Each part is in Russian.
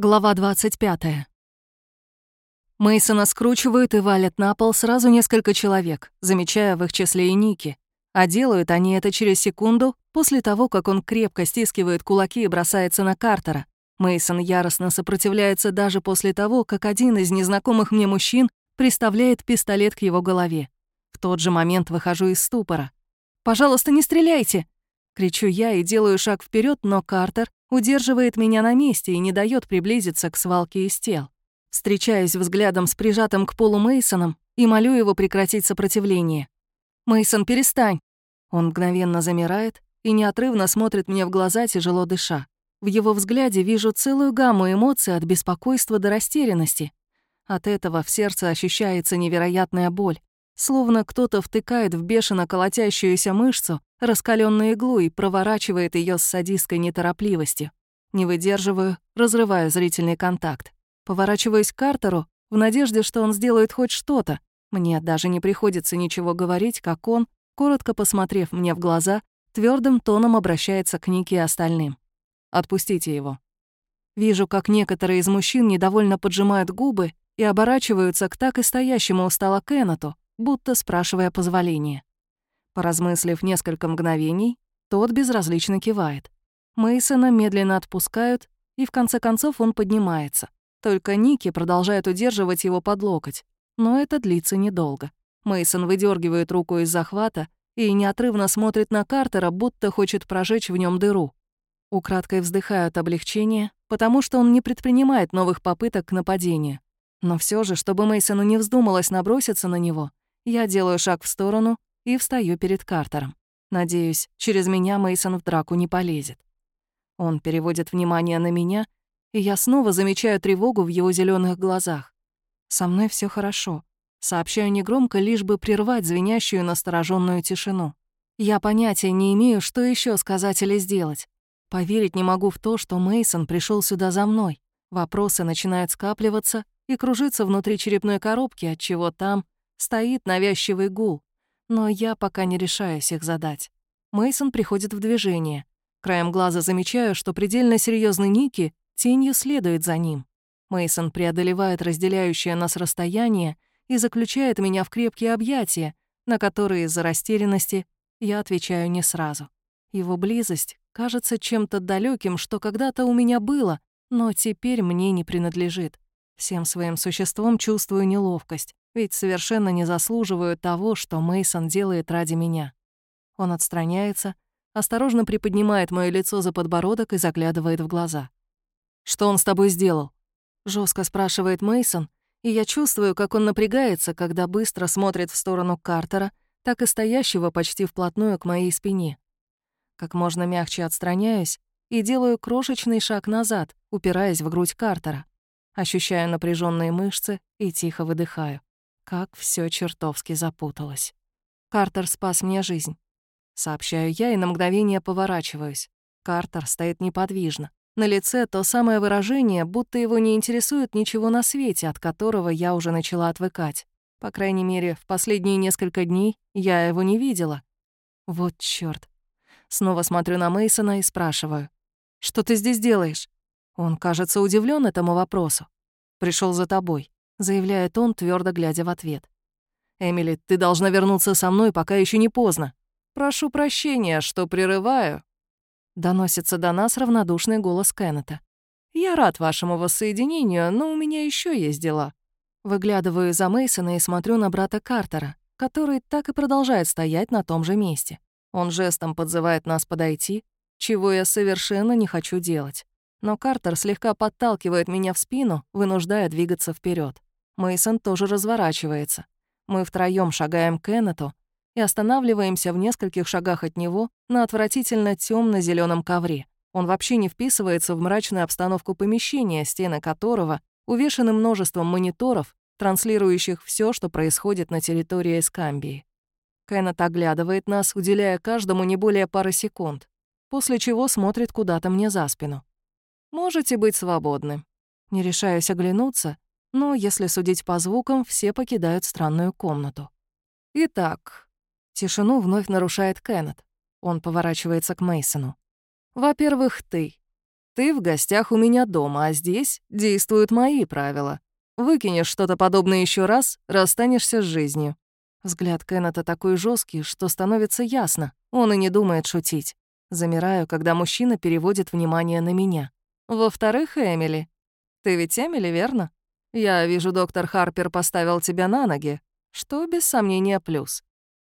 Глава 25. Мейсона скручивают и валят на пол сразу несколько человек, замечая в их числе и Ники. А делают они это через секунду после того, как он крепко стискивает кулаки и бросается на Картера. Мейсон яростно сопротивляется даже после того, как один из незнакомых мне мужчин приставляет пистолет к его голове. В тот же момент выхожу из ступора. «Пожалуйста, не стреляйте!» Кричу я и делаю шаг вперед, но Картер удерживает меня на месте и не дает приблизиться к свалке из тел. Встречаюсь взглядом с прижатым к полу Мейсоном и молю его прекратить сопротивление. Мейсон, перестань. Он мгновенно замирает и неотрывно смотрит мне в глаза, тяжело дыша. В его взгляде вижу целую гамму эмоций от беспокойства до растерянности. От этого в сердце ощущается невероятная боль. Словно кто-то втыкает в бешено колотящуюся мышцу раскаленную иглу и проворачивает ее с садистской неторопливостью. Не выдерживаю, разрываю зрительный контакт. Поворачиваюсь к Картеру в надежде, что он сделает хоть что-то. Мне даже не приходится ничего говорить, как он, коротко посмотрев мне в глаза, твердым тоном обращается к Нике и остальным. «Отпустите его». Вижу, как некоторые из мужчин недовольно поджимают губы и оборачиваются к так и стоящему у стола Кеннету, будто спрашивая позволения. Поразмыслив несколько мгновений, тот безразлично кивает. Мейсона медленно отпускают, и в конце концов он поднимается. Только Ники продолжает удерживать его под локоть, но это длится недолго. Мейсон выдергивает руку из захвата и неотрывно смотрит на Картера, будто хочет прожечь в нем дыру. Украдкой вздыхаю от облегчения, потому что он не предпринимает новых попыток к нападению. Но все же, чтобы Мейсону не вздумалось наброситься на него, я делаю шаг в сторону и встаю перед Картером. Надеюсь, через меня Мейсон в драку не полезет. Он переводит внимание на меня, и я снова замечаю тревогу в его зеленых глазах. Со мной все хорошо. Сообщаю негромко, лишь бы прервать звенящую настороженную тишину. Я понятия не имею, что еще сказать или сделать. Поверить не могу в то, что Мейсон пришел сюда за мной. Вопросы начинают скапливаться и кружиться внутри черепной коробки, от чего там Стоит навязчивый гул, но я пока не решаюсь их задать. Мейсон приходит в движение. Краем глаза замечаю, что предельно серьезный Ники тенью следует за ним. Мейсон преодолевает разделяющее нас расстояние и заключает меня в крепкие объятия, на которые из-за растерянности я отвечаю не сразу. Его близость кажется чем-то далеким, что когда-то у меня было, но теперь мне не принадлежит. Всем своим существом чувствую неловкость ведь совершенно не заслуживаю того, что Мейсон делает ради меня. Он отстраняется, осторожно приподнимает моё лицо за подбородок и заглядывает в глаза. «Что он с тобой сделал?» Жестко спрашивает Мейсон, и я чувствую, как он напрягается, когда быстро смотрит в сторону Картера, так и стоящего почти вплотную к моей спине. Как можно мягче отстраняюсь и делаю крошечный шаг назад, упираясь в грудь Картера. Ощущаю напряженные мышцы и тихо выдыхаю. Как все чертовски запуталось. Картер спас мне жизнь. Сообщаю я и на мгновение поворачиваюсь. Картер стоит неподвижно. На лице то самое выражение, будто его не интересует ничего на свете, от которого я уже начала отвыкать. По крайней мере, в последние несколько дней я его не видела. Вот чёрт. Снова смотрю на Мейсона и спрашиваю. «Что ты здесь делаешь?» Он, кажется, удивлен этому вопросу. Пришел за тобой заявляет он, твердо глядя в ответ. «Эмили, ты должна вернуться со мной, пока еще не поздно. Прошу прощения, что прерываю». Доносится до нас равнодушный голос Кеннета. «Я рад вашему воссоединению, но у меня еще есть дела». Выглядываю за Мейсона и смотрю на брата Картера, который так и продолжает стоять на том же месте. Он жестом подзывает нас подойти, чего я совершенно не хочу делать. Но Картер слегка подталкивает меня в спину, вынуждая двигаться вперед. Мейсон тоже разворачивается. Мы втроем шагаем к Кеннету и останавливаемся в нескольких шагах от него на отвратительно темно зеленом ковре. Он вообще не вписывается в мрачную обстановку помещения, стены которого увешаны множеством мониторов, транслирующих все, что происходит на территории Эскамбии. Кеннет оглядывает нас, уделяя каждому не более пары секунд, после чего смотрит куда-то мне за спину. «Можете быть свободны». Не решаюсь оглянуться, но, если судить по звукам, все покидают странную комнату. Итак, тишину вновь нарушает Кеннет. Он поворачивается к Мейсону. Во-первых, ты. Ты в гостях у меня дома, а здесь действуют мои правила. Выкинешь что-то подобное еще раз, расстанешься с жизнью». Взгляд Кеннета такой жесткий, что становится ясно. Он и не думает шутить. Замираю, когда мужчина переводит внимание на меня. Во-вторых, Эмили. Ты ведь Эмили, верно? Я вижу, доктор Харпер поставил тебя на ноги, что без сомнения плюс.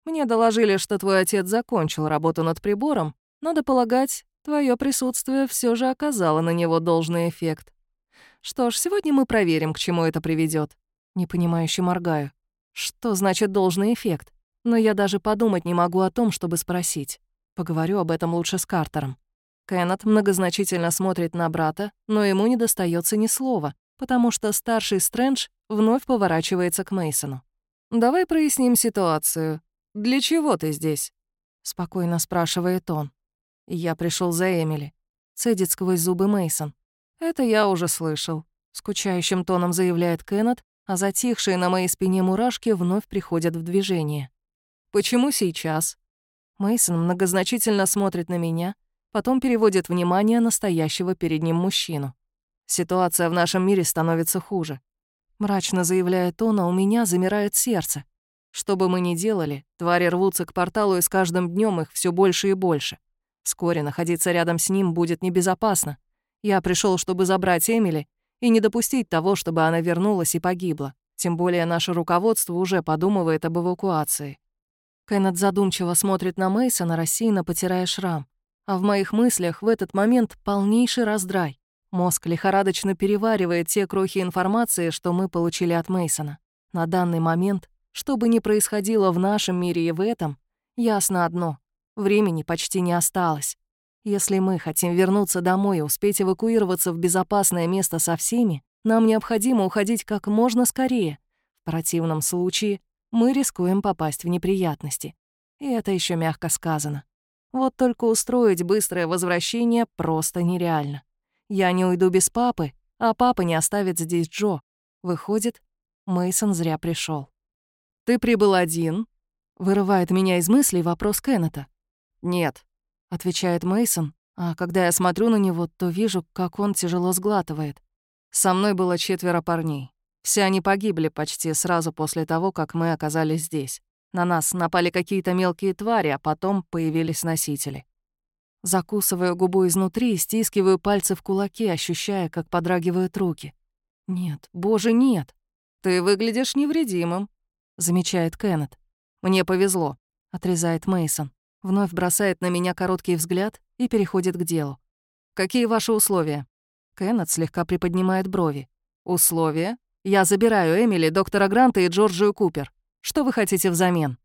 Мне доложили, что твой отец закончил работу над прибором. Надо полагать, твое присутствие все же оказало на него должный эффект. Что ж, сегодня мы проверим, к чему это приведет. Непонимающе моргаю. Что значит должный эффект? Но я даже подумать не могу о том, чтобы спросить. Поговорю об этом лучше с Картером. Кеннет многозначительно смотрит на брата, но ему не достается ни слова, потому что старший Стрэндж вновь поворачивается к Мейсону. «Давай проясним ситуацию. Для чего ты здесь?» — спокойно спрашивает он. «Я пришел за Эмили», — цедит сквозь зубы Мейсон. «Это я уже слышал», — скучающим тоном заявляет Кеннет, а затихшие на моей спине мурашки вновь приходят в движение. «Почему сейчас?» Мейсон многозначительно смотрит на меня, потом переводит внимание на стоящего перед ним мужчину. Ситуация в нашем мире становится хуже. Мрачно заявляет он, а у меня замирает сердце. Что бы мы ни делали, твари рвутся к порталу, и с каждым днем их все больше и больше. Вскоре находиться рядом с ним будет небезопасно. Я пришел, чтобы забрать Эмили и не допустить того, чтобы она вернулась и погибла. Тем более наше руководство уже подумывает об эвакуации. Кеннет задумчиво смотрит на Мейсона, рассеянно потирая шрам. А в моих мыслях в этот момент полнейший раздрай. Мозг лихорадочно переваривает те крохи информации, что мы получили от Мейсона. На данный момент, что бы ни происходило в нашем мире и в этом, ясно одно — времени почти не осталось. Если мы хотим вернуться домой и успеть эвакуироваться в безопасное место со всеми, нам необходимо уходить как можно скорее. В противном случае мы рискуем попасть в неприятности. И это еще мягко сказано. Вот только устроить быстрое возвращение просто нереально. Я не уйду без папы, а папа не оставит здесь Джо. Выходит, Мейсон зря пришел. «Ты прибыл один?» — вырывает меня из мыслей вопрос Кеннета. «Нет», отвечает Мейсон, а когда я смотрю на него, то вижу, как он тяжело сглатывает. Со мной было четверо парней. Все они погибли почти сразу после того, как мы оказались здесь. На нас напали какие-то мелкие твари, а потом появились носители. Закусываю губу изнутри и стискиваю пальцы в кулаки, ощущая, как подрагивают руки. «Нет, боже, нет! Ты выглядишь невредимым», — замечает Кеннет. «Мне повезло», — отрезает Мейсон. Вновь бросает на меня короткий взгляд и переходит к делу. «Какие ваши условия?» Кеннет слегка приподнимает брови. «Условия? Я забираю Эмили, доктора Гранта и Джорджию Купер. Что вы хотите взамен?»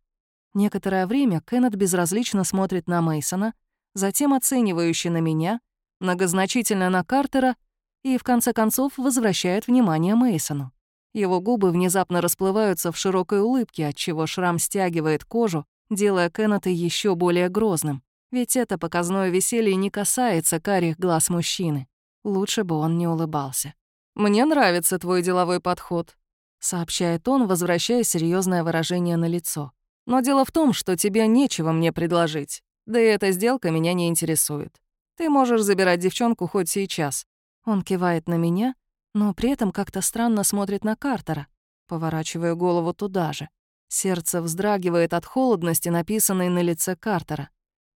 Некоторое время Кеннет безразлично смотрит на Мейсона, затем оценивающе на меня, многозначительно на Картера и, в конце концов, возвращает внимание Мейсону. Его губы внезапно расплываются в широкой улыбке, отчего шрам стягивает кожу, делая Кеннета еще более грозным. Ведь это показное веселье не касается карих глаз мужчины. Лучше бы он не улыбался. «Мне нравится твой деловой подход», — сообщает он, возвращая серьезное выражение на лицо. «Но дело в том, что тебе нечего мне предложить. Да и эта сделка меня не интересует. Ты можешь забирать девчонку хоть сейчас». Он кивает на меня, но при этом как-то странно смотрит на Картера, поворачивая голову туда же. Сердце вздрагивает от холодности, написанной на лице Картера.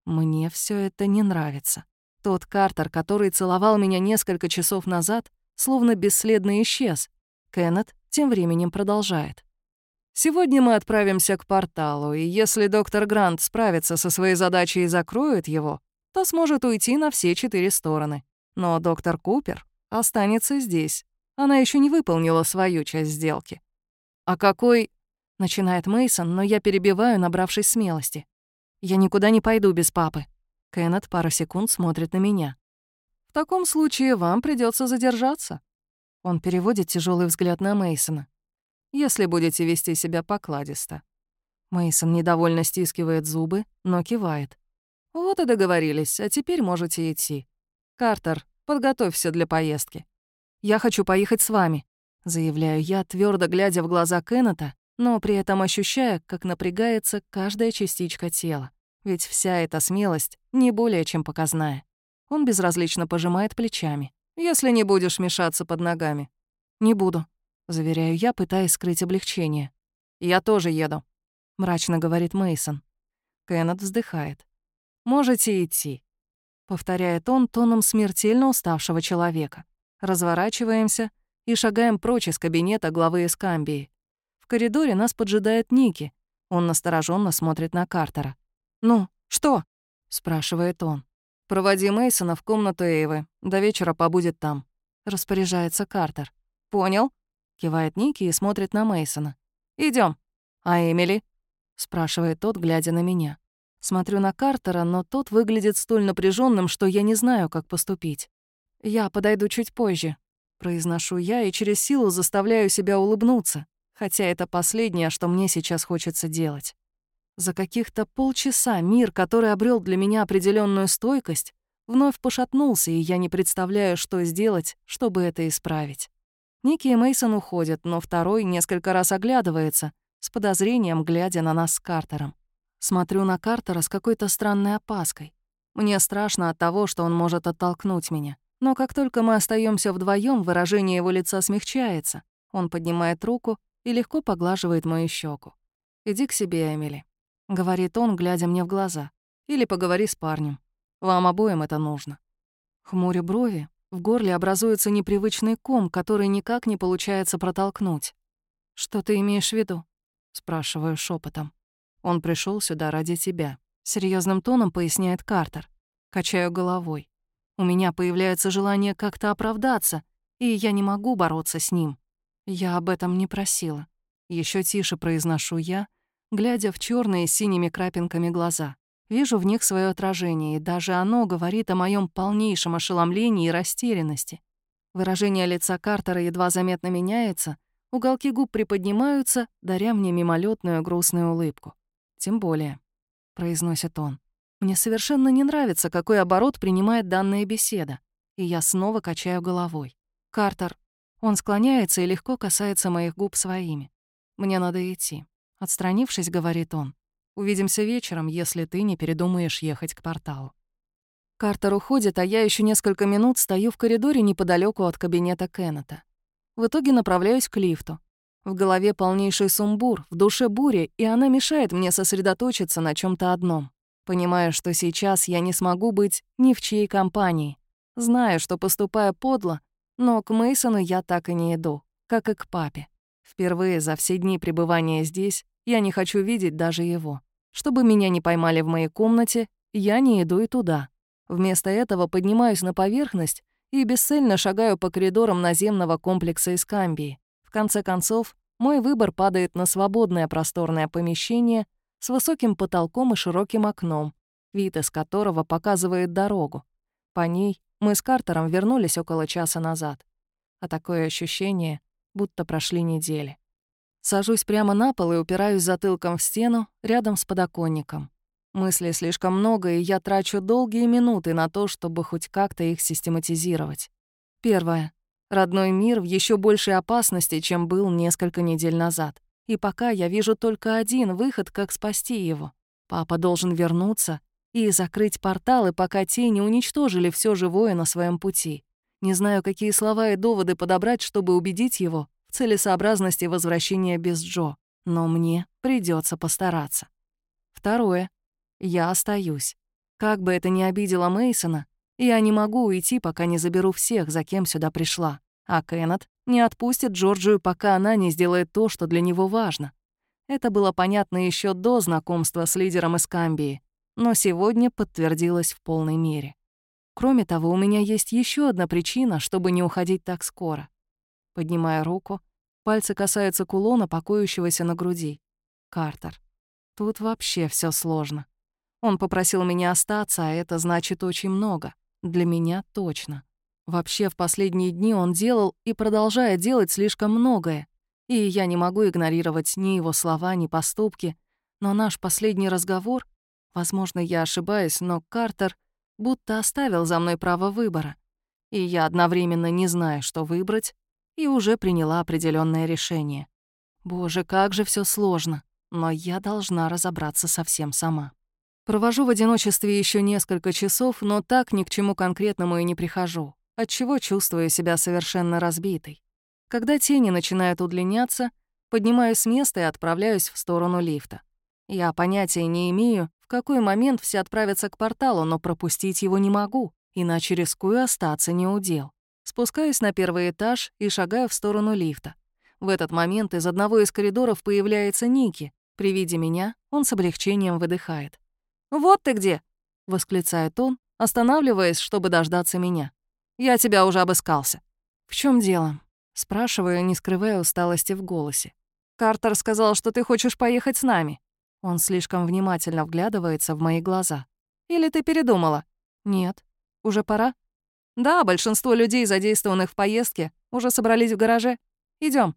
Мне все это не нравится. Тот Картер, который целовал меня несколько часов назад, словно бесследно исчез. Кеннет тем временем продолжает. «Сегодня мы отправимся к порталу, и если доктор Грант справится со своей задачей и закроет его, то сможет уйти на все четыре стороны. Но доктор Купер останется здесь. Она еще не выполнила свою часть сделки. А какой Начинает Мейсон, но я перебиваю, набравшись смелости. Я никуда не пойду без папы. Кеннет пару секунд смотрит на меня. В таком случае вам придется задержаться. Он переводит тяжелый взгляд на Мейсона. Если будете вести себя покладисто. Мейсон недовольно стискивает зубы, но кивает. Вот и договорились, а теперь можете идти. Картер, подготовься для поездки. Я хочу поехать с вами, заявляю я, твердо глядя в глаза Кеннета но при этом ощущая, как напрягается каждая частичка тела. Ведь вся эта смелость не более чем показная. Он безразлично пожимает плечами. «Если не будешь мешаться под ногами». «Не буду», — заверяю я, пытаясь скрыть облегчение. «Я тоже еду», — мрачно говорит Мейсон. Кеннет вздыхает. «Можете идти», — повторяет он тоном смертельно уставшего человека. Разворачиваемся и шагаем прочь из кабинета главы Эскамбии. В коридоре нас поджидает Ники. Он настороженно смотрит на Картера. «Ну, что?» — спрашивает он. «Проводи Мейсона в комнату Эйвы. До вечера побудет там», — распоряжается Картер. «Понял?» — кивает Ники и смотрит на Мейсона. Идем. «А Эмили?» — спрашивает тот, глядя на меня. Смотрю на Картера, но тот выглядит столь напряженным, что я не знаю, как поступить. «Я подойду чуть позже», — произношу я и через силу заставляю себя улыбнуться, хотя это последнее, что мне сейчас хочется делать. За каких-то полчаса мир, который обрел для меня определенную стойкость, вновь пошатнулся, и я не представляю, что сделать, чтобы это исправить. Ники и Мейсон уходят, но второй несколько раз оглядывается, с подозрением глядя на нас с Картером. Смотрю на Картера с какой-то странной опаской. Мне страшно от того, что он может оттолкнуть меня. Но как только мы остаемся вдвоем, выражение его лица смягчается. Он поднимает руку и легко поглаживает мою щеку. «Иди к себе, Эмили», — говорит он, глядя мне в глаза. «Или поговори с парнем. Вам обоим это нужно». Хмурю брови, в горле образуется непривычный ком, который никак не получается протолкнуть. «Что ты имеешь в виду?» — спрашиваю шепотом. «Он пришел сюда ради тебя», — серьезным тоном поясняет Картер. Качаю головой. У меня появляется желание как-то оправдаться, и я не могу бороться с ним. Я об этом не просила. Еще тише произношу я, глядя в черные с синими крапинками глаза. Вижу в них свое отражение, и даже оно говорит о моем полнейшем ошеломлении и растерянности. Выражение лица Картера едва заметно меняется, уголки губ приподнимаются, даря мне мимолетную грустную улыбку. «Тем более», — произносит он. «Мне совершенно не нравится, какой оборот принимает данная беседа, и я снова качаю головой. Картер, он склоняется и легко касается моих губ своими. Мне надо идти. Отстранившись, говорит он. Увидимся вечером, если ты не передумаешь ехать к порталу. Картер уходит, а я еще несколько минут стою в коридоре неподалеку от кабинета Кеннета. В итоге направляюсь к лифту. В голове полнейший сумбур, в душе буря, и она мешает мне сосредоточиться на чем то одном. Понимаю, что сейчас я не смогу быть ни в чьей компании. Знаю, что поступаю подло, но к Мейсону я так и не иду, как и к папе. Впервые за все дни пребывания здесь я не хочу видеть даже его. Чтобы меня не поймали в моей комнате, я не иду и туда. Вместо этого поднимаюсь на поверхность и бесцельно шагаю по коридорам наземного комплекса Искамбии. В конце концов, мой выбор падает на свободное просторное помещение с высоким потолком и широким окном, вид из которого показывает дорогу. По ней мы с Картером вернулись около часа назад. А такое ощущение, будто прошли недели. Сажусь прямо на пол и упираюсь затылком в стену рядом с подоконником. Мыслей слишком много, и я трачу долгие минуты на то, чтобы хоть как-то их систематизировать. Первое. Родной мир в еще большей опасности, чем был несколько недель назад. И пока я вижу только один выход, как спасти его. Папа должен вернуться и закрыть порталы, пока те не уничтожили все живое на своем пути. Не знаю, какие слова и доводы подобрать, чтобы убедить его, целесообразности возвращения без Джо, но мне придется постараться. Второе. Я остаюсь. Как бы это ни обидело Мейсона, я не могу уйти, пока не заберу всех, за кем сюда пришла. А Кеннет не отпустит Джорджию, пока она не сделает то, что для него важно. Это было понятно еще до знакомства с лидером из Камбии, но сегодня подтвердилось в полной мере. Кроме того, у меня есть еще одна причина, чтобы не уходить так скоро. Поднимая руку, пальцы касаются кулона, покоящегося на груди. Картер. Тут вообще все сложно. Он попросил меня остаться, а это значит очень много. Для меня точно. Вообще, в последние дни он делал и продолжает делать слишком многое. И я не могу игнорировать ни его слова, ни поступки. Но наш последний разговор, возможно, я ошибаюсь, но Картер будто оставил за мной право выбора. И я одновременно не знаю, что выбрать, и уже приняла определенное решение. Боже, как же все сложно, но я должна разобраться совсем сама. Провожу в одиночестве еще несколько часов, но так ни к чему конкретному и не прихожу, отчего чувствую себя совершенно разбитой. Когда тени начинают удлиняться, поднимаюсь с места и отправляюсь в сторону лифта. Я понятия не имею, в какой момент все отправятся к порталу, но пропустить его не могу, иначе рискую остаться неудел. Спускаюсь на первый этаж и шагаю в сторону лифта. В этот момент из одного из коридоров появляется Ники. При виде меня он с облегчением выдыхает. «Вот ты где!» — восклицает он, останавливаясь, чтобы дождаться меня. «Я тебя уже обыскался». «В чем дело?» — спрашиваю, не скрывая усталости в голосе. «Картер сказал, что ты хочешь поехать с нами». Он слишком внимательно вглядывается в мои глаза. «Или ты передумала?» «Нет. Уже пора?» «Да, большинство людей, задействованных в поездке, уже собрались в гараже. Идем.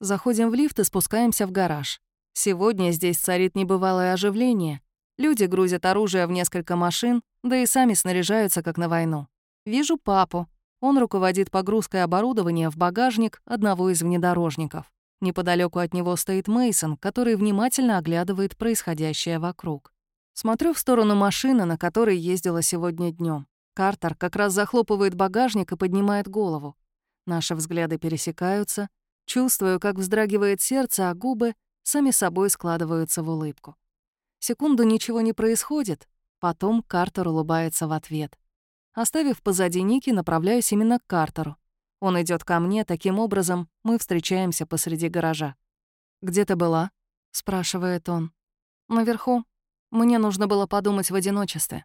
Заходим в лифт и спускаемся в гараж. Сегодня здесь царит небывалое оживление. Люди грузят оружие в несколько машин, да и сами снаряжаются, как на войну. Вижу папу. Он руководит погрузкой оборудования в багажник одного из внедорожников. Неподалеку от него стоит Мейсон, который внимательно оглядывает происходящее вокруг. Смотрю в сторону машины, на которой ездила сегодня днем. Картер как раз захлопывает багажник и поднимает голову. Наши взгляды пересекаются. Чувствую, как вздрагивает сердце, а губы сами собой складываются в улыбку. Секунду ничего не происходит, потом Картер улыбается в ответ. Оставив позади Ники, направляюсь именно к Картеру. Он идет ко мне, таким образом мы встречаемся посреди гаража. «Где ты была?» — спрашивает он. «Наверху. Мне нужно было подумать в одиночестве».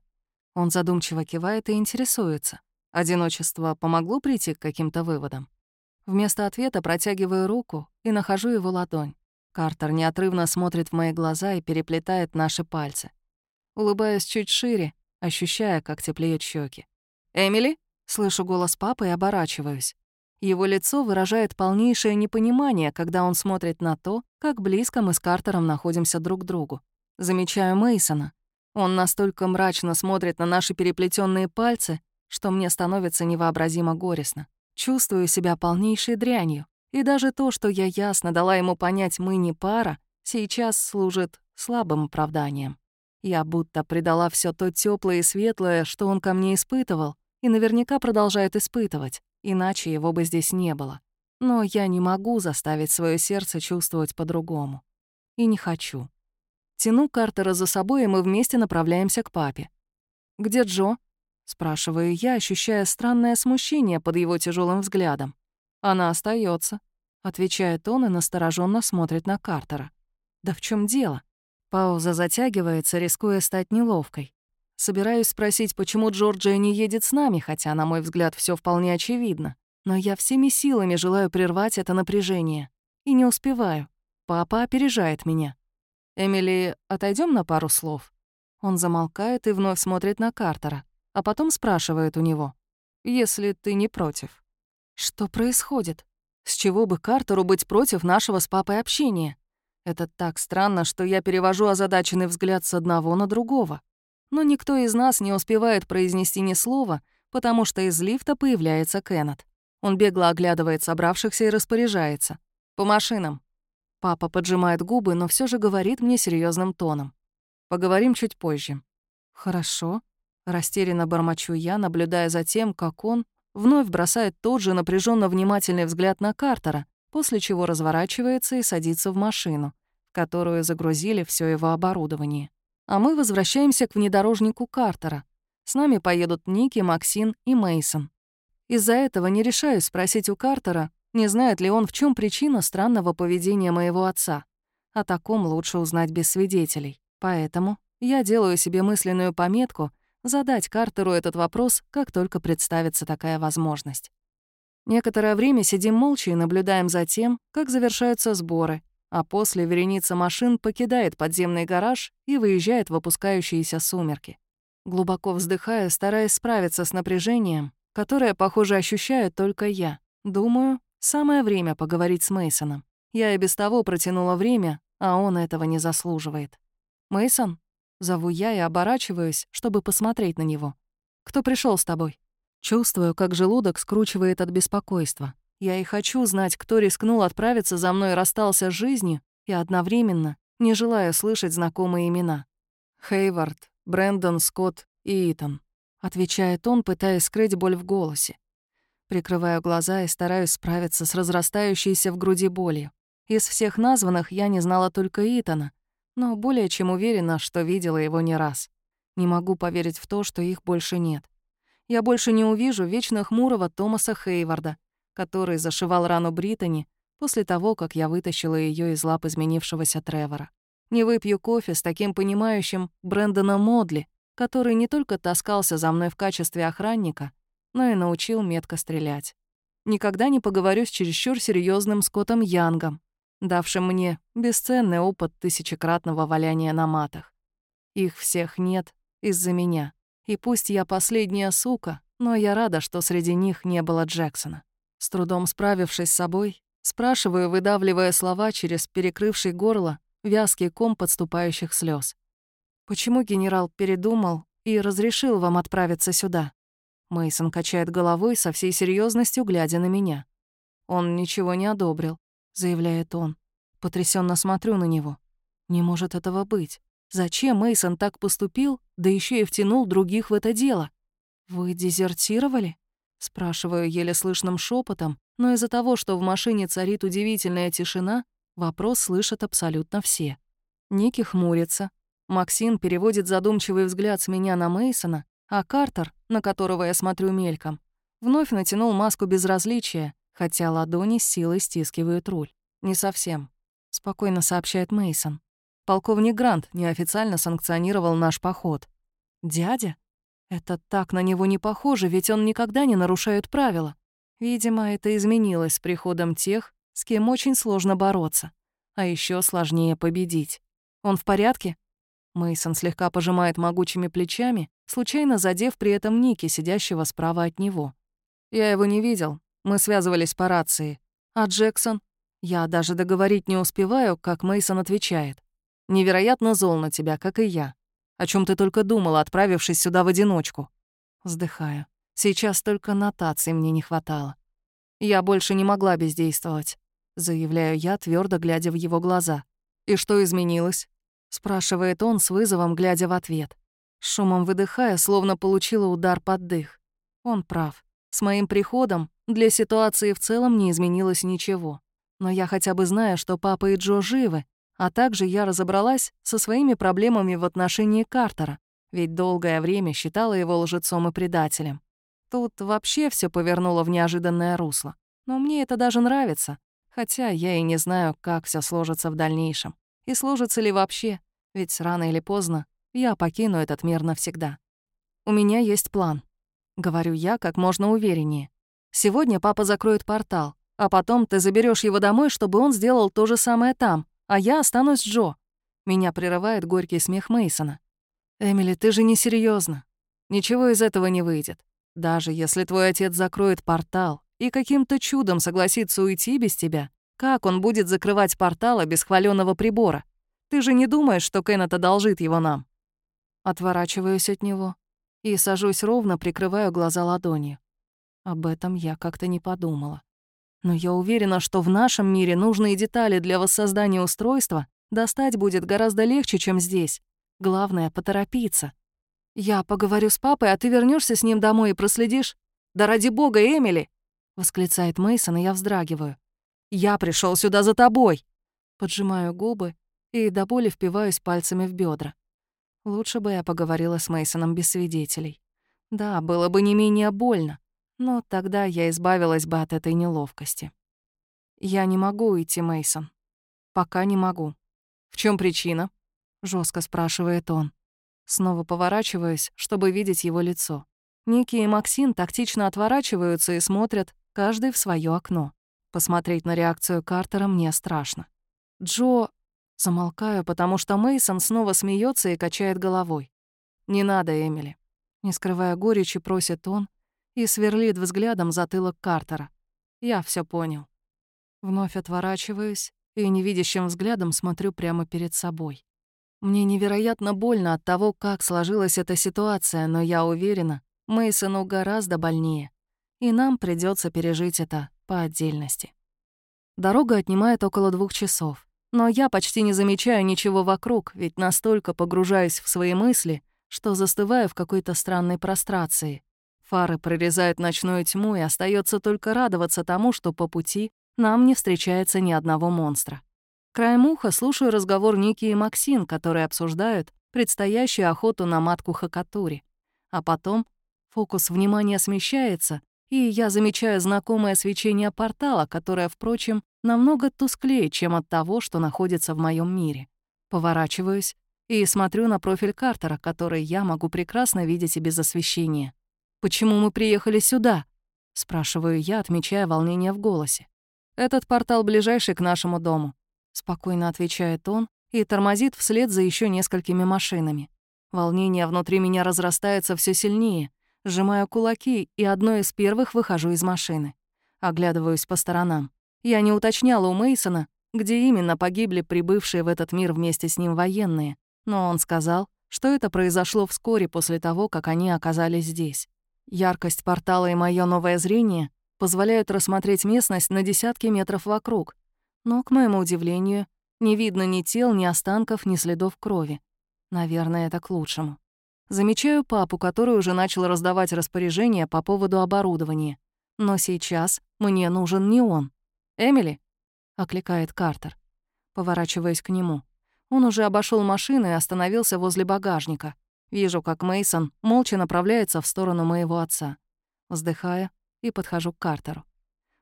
Он задумчиво кивает и интересуется. Одиночество помогло прийти к каким-то выводам? Вместо ответа протягиваю руку и нахожу его ладонь. Картер неотрывно смотрит в мои глаза и переплетает наши пальцы. Улыбаюсь чуть шире, ощущая, как теплеют щеки. «Эмили?» — слышу голос папы и оборачиваюсь. Его лицо выражает полнейшее непонимание, когда он смотрит на то, как близко мы с Картером находимся друг к другу. Замечаю Мейсона. Он настолько мрачно смотрит на наши переплетенные пальцы, что мне становится невообразимо горестно. Чувствую себя полнейшей дрянью. И даже то, что я ясно дала ему понять, мы не пара, сейчас служит слабым оправданием. Я будто предала все то теплое и светлое, что он ко мне испытывал, и наверняка продолжает испытывать, иначе его бы здесь не было. Но я не могу заставить свое сердце чувствовать по-другому. И не хочу. Тяну Картера за собой, и мы вместе направляемся к папе. «Где Джо?» — спрашиваю я, ощущая странное смущение под его тяжелым взглядом. Она остается, отвечает он и настороженно смотрит на Картера. Да в чем дело? Пауза затягивается, рискуя стать неловкой. Собираюсь спросить, почему Джорджия не едет с нами, хотя, на мой взгляд, все вполне очевидно. Но я всеми силами желаю прервать это напряжение. И не успеваю. Папа опережает меня. «Эмили, отойдем на пару слов?» Он замолкает и вновь смотрит на Картера, а потом спрашивает у него. «Если ты не против». Что происходит? С чего бы Картеру быть против нашего с папой общения? Это так странно, что я перевожу озадаченный взгляд с одного на другого. Но никто из нас не успевает произнести ни слова, потому что из лифта появляется Кеннет. Он бегло оглядывает собравшихся и распоряжается. «По машинам». Папа поджимает губы, но все же говорит мне серьезным тоном. «Поговорим чуть позже». «Хорошо». Растерянно бормочу я, наблюдая за тем, как он, вновь бросает тот же напряженно внимательный взгляд на Картера, после чего разворачивается и садится в машину, в которую загрузили все его оборудование. А мы возвращаемся к внедорожнику Картера. С нами поедут Ники, Максин и Мейсон. Из-за этого не решаюсь спросить у Картера, не знает ли он, в чем причина странного поведения моего отца. О таком лучше узнать без свидетелей. Поэтому я делаю себе мысленную пометку — задать Картеру этот вопрос, как только представится такая возможность. Некоторое время сидим молча и наблюдаем за тем, как завершаются сборы, а после вереница машин покидает подземный гараж и выезжает в опускающиеся сумерки. Глубоко вздыхая, стараясь справиться с напряжением, которое, похоже, ощущаю только я, думаю, самое время поговорить с Мейсоном. Я и без того протянула время, а он этого не заслуживает. Мейсон, Зову я и оборачиваюсь, чтобы посмотреть на него. «Кто пришел с тобой?» Чувствую, как желудок скручивает от беспокойства. Я и хочу знать, кто рискнул отправиться за мной и расстался с жизнью, и одновременно не желаю слышать знакомые имена. Хейвард, Брэндон, Скотт и Итан. Отвечает он, пытаясь скрыть боль в голосе. Прикрываю глаза и стараюсь справиться с разрастающейся в груди болью. Из всех названных я не знала только Итана, но более чем уверена, что видела его не раз. Не могу поверить в то, что их больше нет. Я больше не увижу вечно хмурого Томаса Хейварда, который зашивал рану Британи после того, как я вытащила ее из лап изменившегося Тревора. Не выпью кофе с таким понимающим Брэндоном Модли, который не только таскался за мной в качестве охранника, но и научил метко стрелять. Никогда не поговорю с чересчур серьезным Скоттом Янгом, давшим мне бесценный опыт тысячекратного валяния на матах. Их всех нет из-за меня. И пусть я последняя сука, но я рада, что среди них не было Джексона. С трудом справившись с собой, спрашиваю, выдавливая слова через перекрывший горло вязкий ком подступающих слез. Почему генерал передумал и разрешил вам отправиться сюда? Мейсон качает головой со всей серьезностью, глядя на меня. Он ничего не одобрил, заявляет он. Потрясенно смотрю на него. Не может этого быть. Зачем Мейсон так поступил, да еще и втянул других в это дело? Вы дезертировали? Спрашиваю еле слышным шепотом, но из-за того, что в машине царит удивительная тишина, Вопрос слышат абсолютно все. Ники хмурится. Максин переводит задумчивый взгляд с меня на Мейсона, а Картер, на которого я смотрю мельком, вновь натянул маску безразличия, хотя ладони с силой стискивают руль. Не совсем, спокойно сообщает Мейсон. Полковник Грант неофициально санкционировал наш поход. Дядя? Это так на него не похоже, ведь он никогда не нарушает правила. Видимо, это изменилось с приходом тех, с кем очень сложно бороться, а еще сложнее победить. Он в порядке? Мейсон слегка пожимает могучими плечами, случайно задев при этом Ники, сидящего справа от него. Я его не видел. Мы связывались по рации. А Джексон? Я даже договорить не успеваю, как Мейсон отвечает. Невероятно зол на тебя, как и я. О чем ты только думала, отправившись сюда в одиночку? Вздыхаю. Сейчас только нотаций мне не хватало. Я больше не могла бездействовать заявляю я, твердо глядя в его глаза. «И что изменилось?» — спрашивает он с вызовом, глядя в ответ. Шумом выдыхая, словно получила удар под дых. Он прав. С моим приходом для ситуации в целом не изменилось ничего. Но я хотя бы знаю, что папа и Джо живы, а также я разобралась со своими проблемами в отношении Картера, ведь долгое время считала его лжецом и предателем. Тут вообще все повернуло в неожиданное русло. Но мне это даже нравится. Хотя я и не знаю, как все сложится в дальнейшем. И сложится ли вообще, ведь рано или поздно я покину этот мир навсегда. У меня есть план. Говорю я как можно увереннее. Сегодня папа закроет портал, а потом ты заберешь его домой, чтобы он сделал то же самое там, а я останусь Джо. Меня прерывает горький смех Мейсона. Эмили, ты же не серьезно. Ничего из этого не выйдет. Даже если твой отец закроет портал, и каким-то чудом согласится уйти без тебя, как он будет закрывать порталы без хваленого прибора? Ты же не думаешь, что Кеннет одолжит его нам?» Отворачиваюсь от него и сажусь ровно, прикрываю глаза ладонью. Об этом я как-то не подумала. Но я уверена, что в нашем мире нужные детали для воссоздания устройства достать будет гораздо легче, чем здесь. Главное — поторопиться. Я поговорю с папой, а ты вернешься с ним домой и проследишь. Да ради бога, Эмили! восклицает Мейсон, и я вздрагиваю. Я пришел сюда за тобой. Поджимаю губы и до боли впиваюсь пальцами в бедра. Лучше бы я поговорила с Мейсоном без свидетелей. Да, было бы не менее больно, но тогда я избавилась бы от этой неловкости. Я не могу уйти, Мейсон. Пока не могу. В чем причина? жестко спрашивает он. Снова поворачиваюсь, чтобы видеть его лицо. Ники и Максин тактично отворачиваются и смотрят, каждый в свое окно. Посмотреть на реакцию Картера мне страшно. Джо... Замолкаю, потому что Мейсон снова смеется и качает головой. «Не надо, Эмили». Не скрывая горечи, просит он и сверлит взглядом затылок Картера. Я все понял. Вновь отворачиваюсь и невидящим взглядом смотрю прямо перед собой. Мне невероятно больно от того, как сложилась эта ситуация, но я уверена, Мейсону гораздо больнее и нам придется пережить это по отдельности. Дорога отнимает около двух часов. Но я почти не замечаю ничего вокруг, ведь настолько погружаюсь в свои мысли, что застываю в какой-то странной прострации. Фары прорезают ночную тьму, и остается только радоваться тому, что по пути нам не встречается ни одного монстра. Краем уха слушаю разговор Ники и Максин, которые обсуждают предстоящую охоту на матку Хакатури. А потом фокус внимания смещается, и я замечаю знакомое свечение портала, которое, впрочем, намного тусклее, чем от того, что находится в моем мире. Поворачиваюсь и смотрю на профиль Картера, который я могу прекрасно видеть и без освещения. «Почему мы приехали сюда?» — спрашиваю я, отмечая волнение в голосе. «Этот портал ближайший к нашему дому», — спокойно отвечает он и тормозит вслед за еще несколькими машинами. Волнение внутри меня разрастается все сильнее, сжимаю кулаки и одной из первых выхожу из машины. Оглядываюсь по сторонам. Я не уточняла у Мейсона, где именно погибли прибывшие в этот мир вместе с ним военные, но он сказал, что это произошло вскоре после того, как они оказались здесь. Яркость портала и мое новое зрение позволяют рассмотреть местность на десятки метров вокруг, но, к моему удивлению, не видно ни тел, ни останков, ни следов крови. Наверное, это к лучшему. Замечаю папу, который уже начал раздавать распоряжения по поводу оборудования. Но сейчас мне нужен не он. «Эмили?» — окликает Картер. Поворачиваясь к нему. Он уже обошел машину и остановился возле багажника. Вижу, как Мейсон молча направляется в сторону моего отца. Вздыхая и подхожу к Картеру.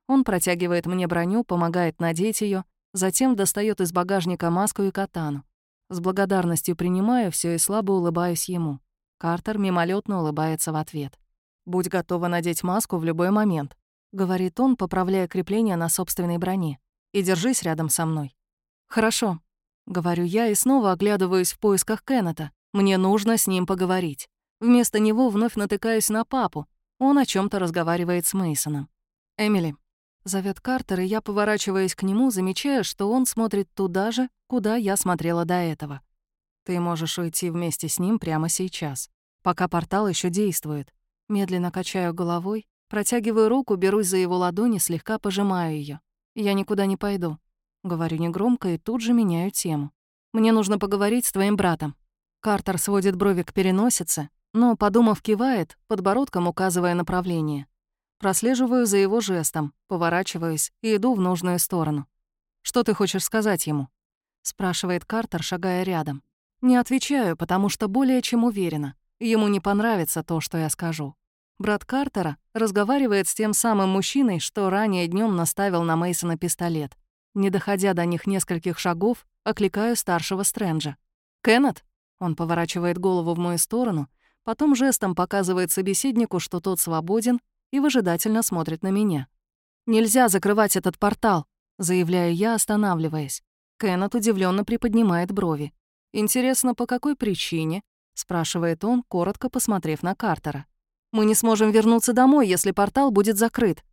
Он протягивает мне броню, помогает надеть ее, затем достает из багажника маску и катану. С благодарностью принимаю все и слабо улыбаюсь ему. Картер мимолетно улыбается в ответ. «Будь готова надеть маску в любой момент», — говорит он, поправляя крепление на собственной броне. «И держись рядом со мной». «Хорошо», — говорю я и снова оглядываюсь в поисках Кеннета. Мне нужно с ним поговорить. Вместо него вновь натыкаюсь на папу. Он о чем то разговаривает с Мейсоном. «Эмили», — зовет Картер, и я, поворачиваясь к нему, замечаю, что он смотрит туда же, куда я смотрела до этого. Ты можешь уйти вместе с ним прямо сейчас, пока портал еще действует. Медленно качаю головой, протягиваю руку, берусь за его ладони, слегка пожимаю ее. Я никуда не пойду. Говорю негромко и тут же меняю тему. Мне нужно поговорить с твоим братом. Картер сводит брови к переносице, но, подумав, кивает, подбородком указывая направление. Прослеживаю за его жестом, поворачиваюсь и иду в нужную сторону. «Что ты хочешь сказать ему?» — спрашивает Картер, шагая рядом. Не отвечаю, потому что более чем уверена. Ему не понравится то, что я скажу. Брат Картера разговаривает с тем самым мужчиной, что ранее днем наставил на Мейсона пистолет. Не доходя до них нескольких шагов, окликаю старшего Стрэнджа. «Кеннет?» Он поворачивает голову в мою сторону, потом жестом показывает собеседнику, что тот свободен, и выжидательно смотрит на меня. «Нельзя закрывать этот портал», — заявляю я, останавливаясь. Кеннет удивленно приподнимает брови. «Интересно, по какой причине?» — спрашивает он, коротко посмотрев на Картера. «Мы не сможем вернуться домой, если портал будет закрыт».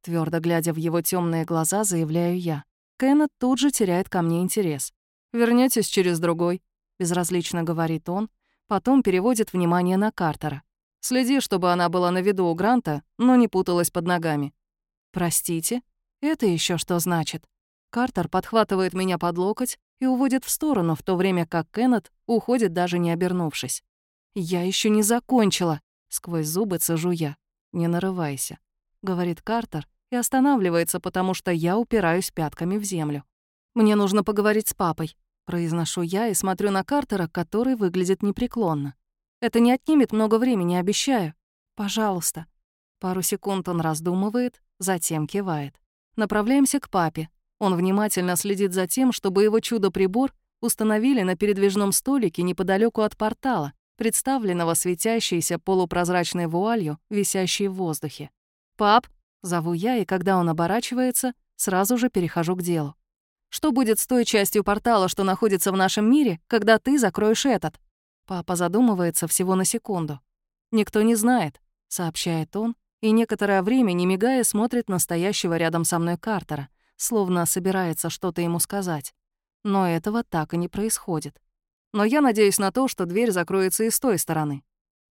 Твердо глядя в его темные глаза, заявляю я. Кеннет тут же теряет ко мне интерес. Вернётесь через другой», — безразлично говорит он, потом переводит внимание на Картера. «Следи, чтобы она была на виду у Гранта, но не путалась под ногами». «Простите? Это еще что значит?» Картер подхватывает меня под локоть и уводит в сторону, в то время как Кеннет уходит, даже не обернувшись. «Я еще не закончила!» — сквозь зубы цежу я. «Не нарывайся», — говорит Картер и останавливается, потому что я упираюсь пятками в землю. «Мне нужно поговорить с папой», — произношу я и смотрю на Картера, который выглядит непреклонно. «Это не отнимет много времени, обещаю. Пожалуйста». Пару секунд он раздумывает, затем кивает. Направляемся к папе, он внимательно следит за тем, чтобы его чудо-прибор установили на передвижном столике неподалеку от портала, представленного светящейся полупрозрачной вуалью, висящей в воздухе. «Пап!» — зову я, и когда он оборачивается, сразу же перехожу к делу. «Что будет с той частью портала, что находится в нашем мире, когда ты закроешь этот?» Папа задумывается всего на секунду. «Никто не знает», — сообщает он, и некоторое время, не мигая, смотрит на стоящего рядом со мной Картера — словно собирается что-то ему сказать. Но этого так и не происходит. Но я надеюсь на то, что дверь закроется и с той стороны.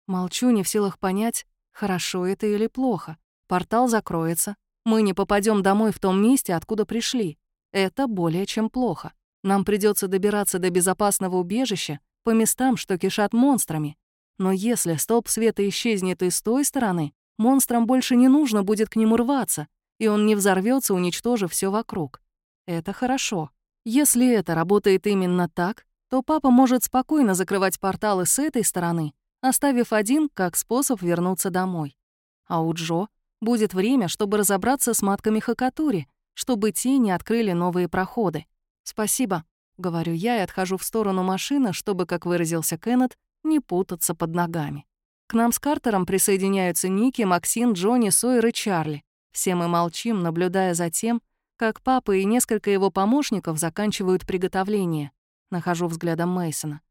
Молчу, не в силах понять, хорошо это или плохо. Портал закроется. Мы не попадем домой в том месте, откуда пришли. Это более чем плохо. Нам придется добираться до безопасного убежища по местам, что кишат монстрами. Но если столб света исчезнет и с той стороны, монстрам больше не нужно будет к нему рваться, и он не взорвется, уничтожив все вокруг. Это хорошо. Если это работает именно так, то папа может спокойно закрывать порталы с этой стороны, оставив один как способ вернуться домой. А у Джо будет время, чтобы разобраться с матками Хакатури, чтобы те не открыли новые проходы. «Спасибо», — говорю я и отхожу в сторону машины, чтобы, как выразился Кеннет, не путаться под ногами. К нам с Картером присоединяются Ники, Максим, Джонни, Сойер и Чарли. Все мы молчим, наблюдая за тем, как папа и несколько его помощников заканчивают приготовление. Нахожу взглядом Мейсона.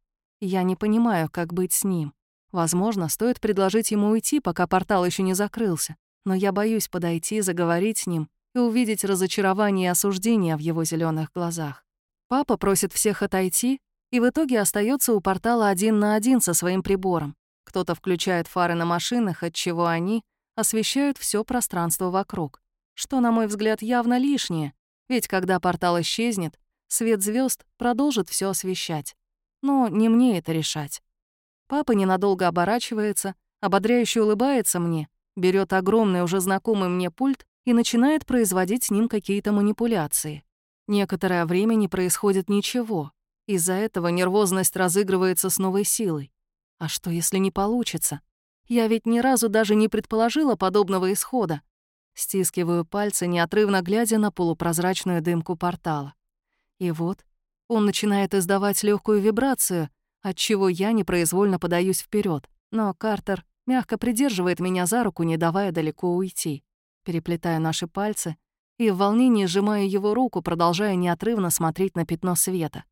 Я не понимаю, как быть с ним. Возможно, стоит предложить ему уйти, пока портал еще не закрылся. Но я боюсь подойти, заговорить с ним и увидеть разочарование и осуждение в его зеленых глазах. Папа просит всех отойти, и в итоге остается у портала один на один со своим прибором. Кто-то включает фары на машинах, от чего они освещают все пространство вокруг. Что, на мой взгляд, явно лишнее, ведь когда портал исчезнет, свет звезд продолжит все освещать. Но не мне это решать. Папа ненадолго оборачивается, ободряюще улыбается мне, берет огромный уже знакомый мне пульт и начинает производить с ним какие-то манипуляции. Некоторое время не происходит ничего. Из-за этого нервозность разыгрывается с новой силой. А что, если не получится? Я ведь ни разу даже не предположила подобного исхода. Стискиваю пальцы, неотрывно глядя на полупрозрачную дымку портала. И вот он начинает издавать легкую вибрацию, от чего я непроизвольно подаюсь вперед, но Картер мягко придерживает меня за руку, не давая далеко уйти. Переплетаю наши пальцы и в волнении сжимаю его руку, продолжая неотрывно смотреть на пятно света.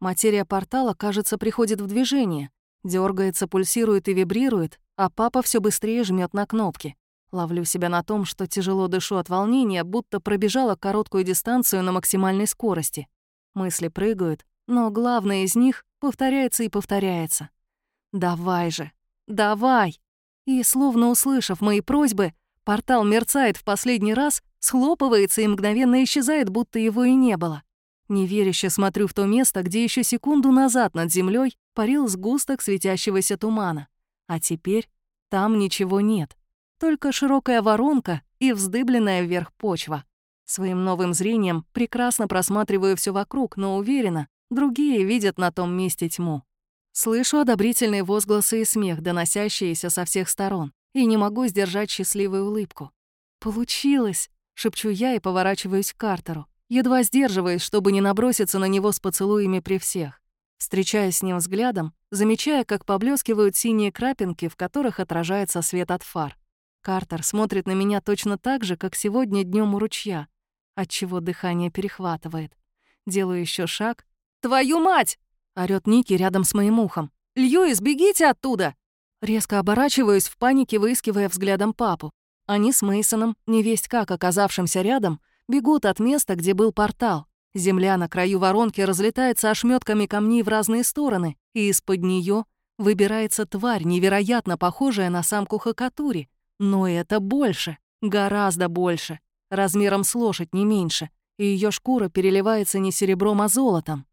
Материя портала, кажется, приходит в движение, дергается, пульсирует и вибрирует, а папа все быстрее жмет на кнопки. Ловлю себя на том, что тяжело дышу от волнения, будто пробежала короткую дистанцию на максимальной скорости. Мысли прыгают, но главное из них повторяется и повторяется. «Давай же! Давай!» И, словно услышав мои просьбы, портал мерцает в последний раз, схлопывается и мгновенно исчезает, будто его и не было. Неверяще смотрю в то место, где еще секунду назад над землей парил сгусток светящегося тумана. А теперь там ничего нет. Только широкая воронка и вздыбленная вверх почва. Своим новым зрением прекрасно просматриваю все вокруг, но уверена, другие видят на том месте тьму. Слышу одобрительные возгласы и смех, доносящиеся со всех сторон, и не могу сдержать счастливую улыбку. «Получилось!» — шепчу я и поворачиваюсь к Картеру, едва сдерживаясь, чтобы не наброситься на него с поцелуями при всех. Встречаясь с ним взглядом, замечая, как поблескивают синие крапинки, в которых отражается свет от фар. Картер смотрит на меня точно так же, как сегодня днем у ручья, отчего дыхание перехватывает. Делаю еще шаг. «Твою мать!» — орёт Ники рядом с моим ухом. «Льюис, бегите оттуда!» Резко оборачиваюсь в панике, выискивая взглядом папу. Они с Мейсоном, невесть как оказавшимся рядом, бегут от места, где был портал. Земля на краю воронки разлетается ошметками камней в разные стороны, и из-под нее выбирается тварь, невероятно похожая на самку Хакатури, но это больше, гораздо больше, размером с лошадь не меньше, и ее шкура переливается не серебром, а золотом.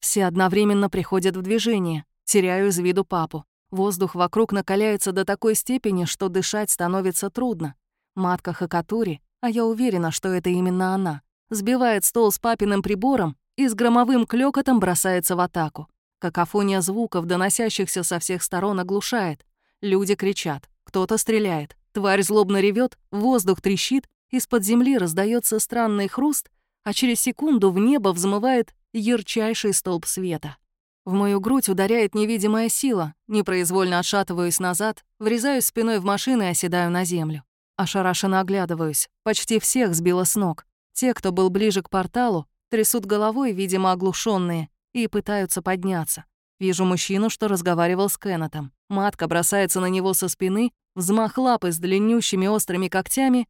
Все одновременно приходят в движение, теряю из виду папу. Воздух вокруг накаляется до такой степени, что дышать становится трудно. Матка Хакатури, а я уверена, что это именно она, сбивает стол с папиным прибором и с громовым клёкотом бросается в атаку. Какофония звуков, доносящихся со всех сторон, оглушает. Люди кричат, кто-то стреляет, Тварь злобно ревет, воздух трещит, из-под земли раздается странный хруст, а через секунду в небо взмывает ярчайший столб света. В мою грудь ударяет невидимая сила, непроизвольно отшатываюсь назад, врезаюсь спиной в машину и оседаю на землю. Ошарашенно оглядываюсь, почти всех сбило с ног. Те, кто был ближе к порталу, трясут головой, видимо, оглушенные, и пытаются подняться. Вижу мужчину, что разговаривал с Кеннетом. Матка бросается на него со спины, взмах лапы с длиннющими острыми когтями,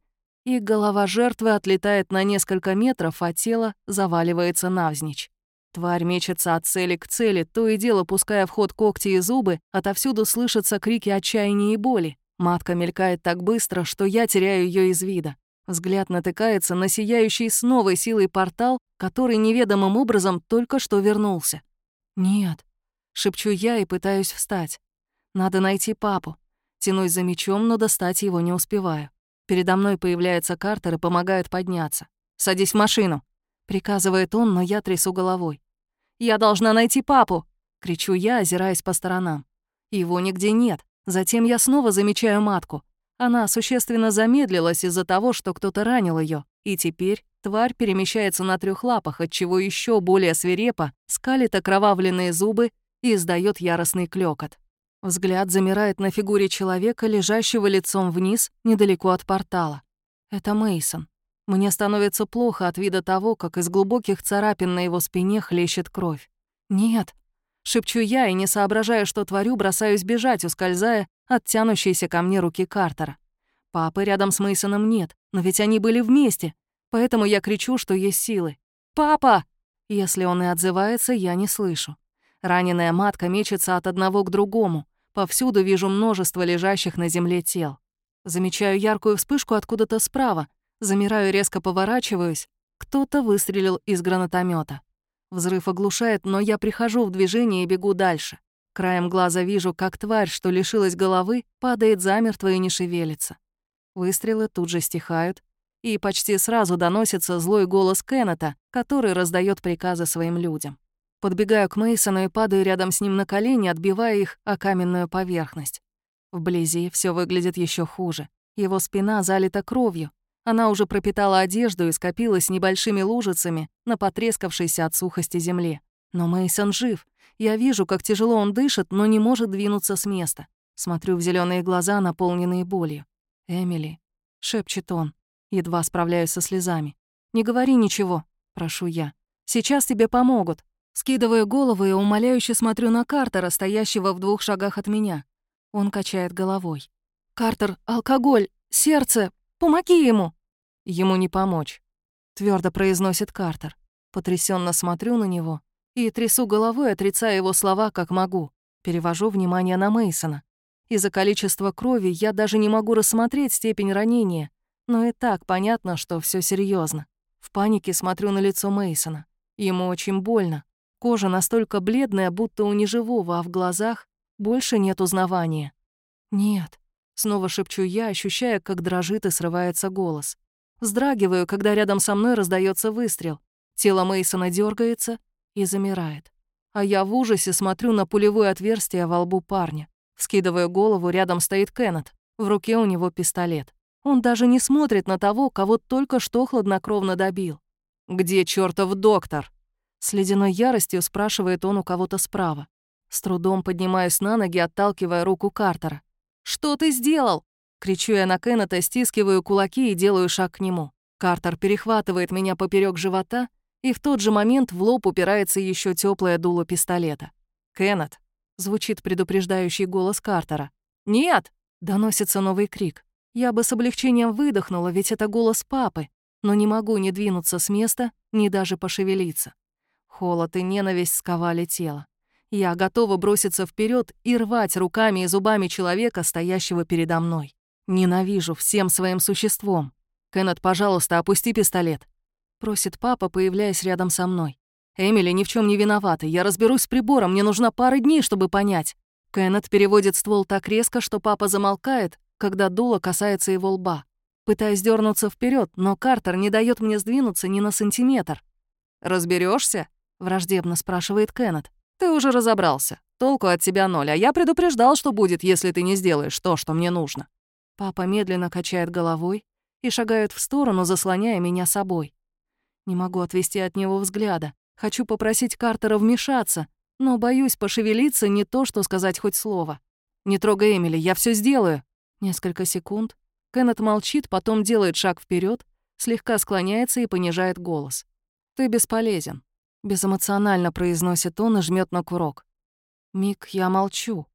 и голова жертвы отлетает на несколько метров, а тело заваливается навзничь. Тварь мечется от цели к цели, то и дело пуская в ход когти и зубы, отовсюду слышатся крики отчаяния и боли. Матка мелькает так быстро, что я теряю ее из вида. Взгляд натыкается на сияющий с новой силой портал, который неведомым образом только что вернулся. «Нет», — шепчу я и пытаюсь встать. «Надо найти папу». Тянусь за мечом, но достать его не успеваю. Передо мной появляется Картер и помогает подняться. «Садись в машину», — приказывает он, но я трясу головой. «Я должна найти папу!» — кричу я, озираясь по сторонам. Его нигде нет. Затем я снова замечаю матку. Она существенно замедлилась из-за того, что кто-то ранил ее, и теперь тварь перемещается на трех лапах, отчего еще более свирепо скалит окровавленные зубы и издает яростный клёкот. Взгляд замирает на фигуре человека, лежащего лицом вниз, недалеко от портала. Это Мейсон. Мне становится плохо от вида того, как из глубоких царапин на его спине хлещет кровь. «Нет», — шепчу я и, не соображая, что творю, бросаюсь бежать, ускользая от тянущейся ко мне руки Картера. Папы рядом с Мейсоном нет, но ведь они были вместе, поэтому я кричу, что есть силы. «Папа!» Если он и отзывается, я не слышу. Раненая матка мечется от одного к другому. Повсюду вижу множество лежащих на земле тел. Замечаю яркую вспышку откуда-то справа. Замираю, резко поворачиваюсь. Кто-то выстрелил из гранатомета. Взрыв оглушает, но я прихожу в движение и бегу дальше. Краем глаза вижу, как тварь, что лишилась головы, падает замертво и не шевелится. Выстрелы тут же стихают, и почти сразу доносится злой голос Кеннета, который раздает приказы своим людям. Подбегаю к Мейсону и падаю рядом с ним на колени, отбивая их о каменную поверхность. Вблизи все выглядит еще хуже. Его спина залита кровью. Она уже пропитала одежду и скопилась небольшими лужицами на потрескавшейся от сухости земле. Но Мейсон жив, я вижу, как тяжело он дышит, но не может двинуться с места. Смотрю в зеленые глаза, наполненные болью. «Эмили», — шепчет он, едва справляюсь со слезами. «Не говори ничего», — прошу я. «Сейчас тебе помогут». Скидываю голову и умоляюще смотрю на Картера, стоящего в двух шагах от меня. Он качает головой. «Картер, алкоголь, сердце, помоги ему!» «Ему не помочь», — твердо произносит Картер. Потрясенно смотрю на него и трясу головой, отрицая его слова, как могу. Перевожу внимание на Мейсона. Из-за количества крови я даже не могу рассмотреть степень ранения, но и так понятно, что все серьезно. В панике смотрю на лицо Мейсона. Ему очень больно. Кожа настолько бледная, будто у неживого, а в глазах больше нет узнавания. «Нет», — снова шепчу я, ощущая, как дрожит и срывается голос. Вздрагиваю, когда рядом со мной раздается выстрел. Тело Мейсона дергается, и замирает. А я в ужасе смотрю на пулевое отверстие во лбу парня. Вскидывая голову, рядом стоит Кеннет. В руке у него пистолет. Он даже не смотрит на того, кого только что хладнокровно добил. «Где чертов доктор?» С ледяной яростью спрашивает он у кого-то справа. С трудом поднимаюсь на ноги, отталкивая руку Картера. «Что ты сделал?» Кричу я на Кеннета, стискиваю кулаки и делаю шаг к нему. Картер перехватывает меня поперек живота и в тот же момент в лоб упирается еще теплое дуло пистолета. «Кеннет!» — звучит предупреждающий голос Картера. «Нет!» — доносится новый крик. Я бы с облегчением выдохнула, ведь это голос папы, но не могу ни двинуться с места, ни даже пошевелиться. Холод и ненависть сковали тело. Я готова броситься вперед и рвать руками и зубами человека, стоящего передо мной. Ненавижу всем своим существом. «Кеннет, пожалуйста, опусти пистолет», — просит папа, появляясь рядом со мной. «Эмили ни в чем не виновата. Я разберусь с прибором, мне нужна пара дней, чтобы понять». Кеннет переводит ствол так резко, что папа замолкает, когда дуло касается его лба. Пытаясь дернуться вперед, но Картер не дает мне сдвинуться ни на сантиметр. Разберешься? Враждебно спрашивает Кеннет. «Ты уже разобрался. Толку от тебя ноль, а я предупреждал, что будет, если ты не сделаешь то, что мне нужно». Папа медленно качает головой и шагает в сторону, заслоняя меня собой. Не могу отвести от него взгляда. Хочу попросить Картера вмешаться, но боюсь пошевелиться не то, что сказать хоть слово. «Не трогай Эмили, я все сделаю». Несколько секунд. Кеннет молчит, потом делает шаг вперед, слегка склоняется и понижает голос. «Ты бесполезен», — безэмоционально произносит он и жмет на курок. Миг я молчу,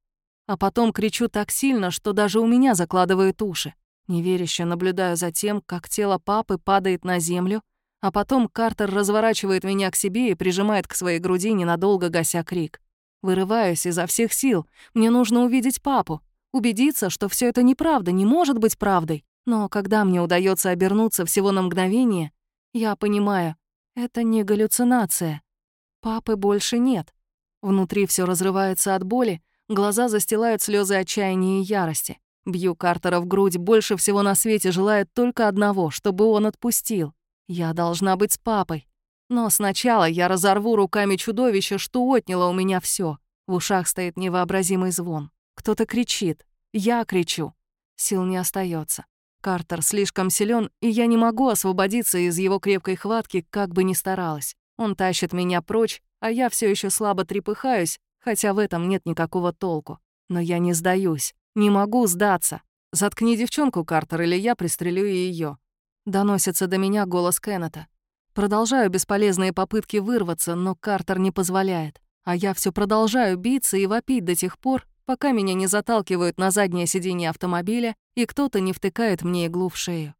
а потом кричу так сильно, что даже у меня закладывает уши. Неверяще наблюдаю за тем, как тело папы падает на землю, а потом Картер разворачивает меня к себе и прижимает к своей груди, ненадолго гася крик. Вырываюсь изо всех сил. Мне нужно увидеть папу. Убедиться, что все это неправда, не может быть правдой. Но когда мне удается обернуться всего на мгновение, я понимаю, это не галлюцинация. Папы больше нет. Внутри все разрывается от боли, глаза застилают слезы отчаяния и ярости. Бью Картера в грудь больше всего на свете, желая только одного, чтобы он отпустил. Я должна быть с папой. Но сначала я разорву руками чудовище, что отняло у меня все. В ушах стоит невообразимый звон. Кто-то кричит. Я кричу. Сил не остается. Картер слишком силен, и я не могу освободиться из его крепкой хватки, как бы ни старалась. Он тащит меня прочь, а я все еще слабо трепыхаюсь, хотя в этом нет никакого толку. Но я не сдаюсь. Не могу сдаться. Заткни девчонку, Картер, или я пристрелю ее. Доносится до меня голос Кеннета. Продолжаю бесполезные попытки вырваться, но Картер не позволяет. А я все продолжаю биться и вопить до тех пор, пока меня не заталкивают на заднее сиденье автомобиля и кто-то не втыкает мне иглу в шею.